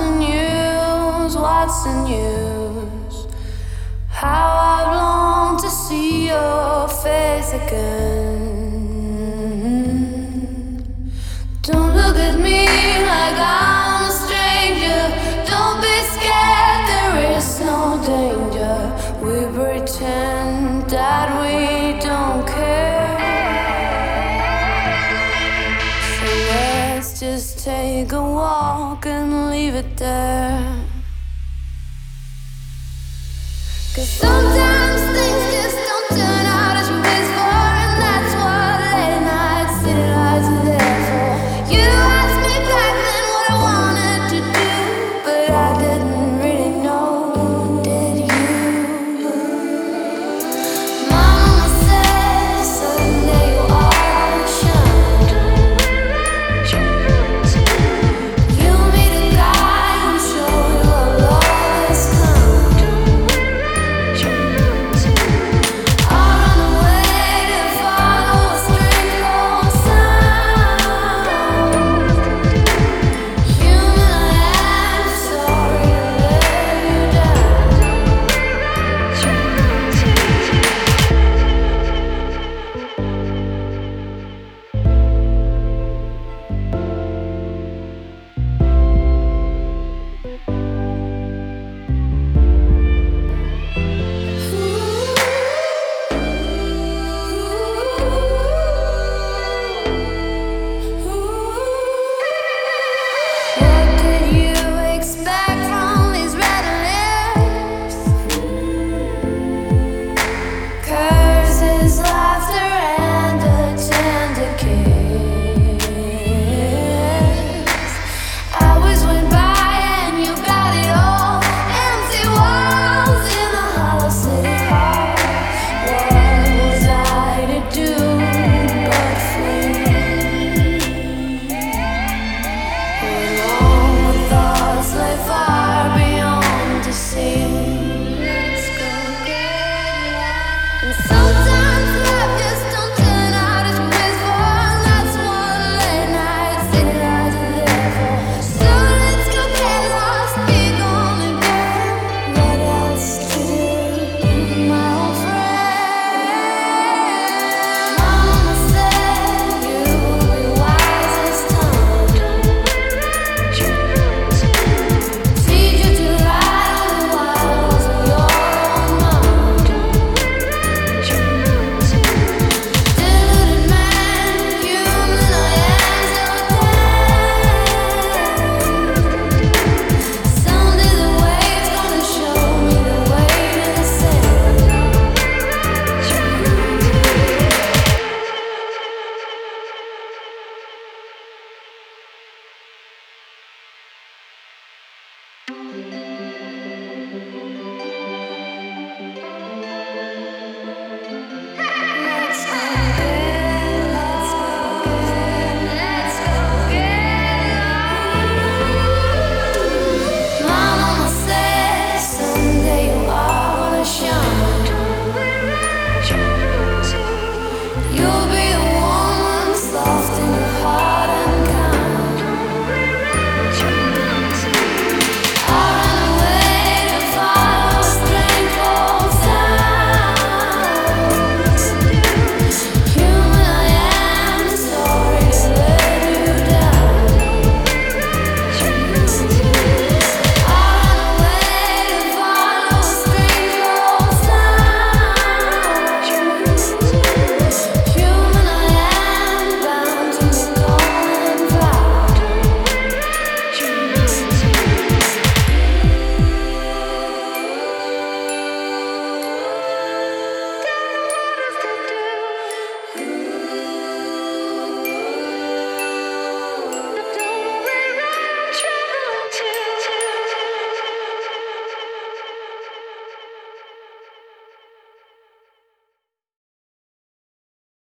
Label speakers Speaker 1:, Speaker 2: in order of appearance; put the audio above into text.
Speaker 1: the news? What's the news? How I've longed to see your face again. Don't look at me like I'm a stranger. Don't be scared, there is no danger. We pretend that Take a walk and leave it there. Cause sometimes things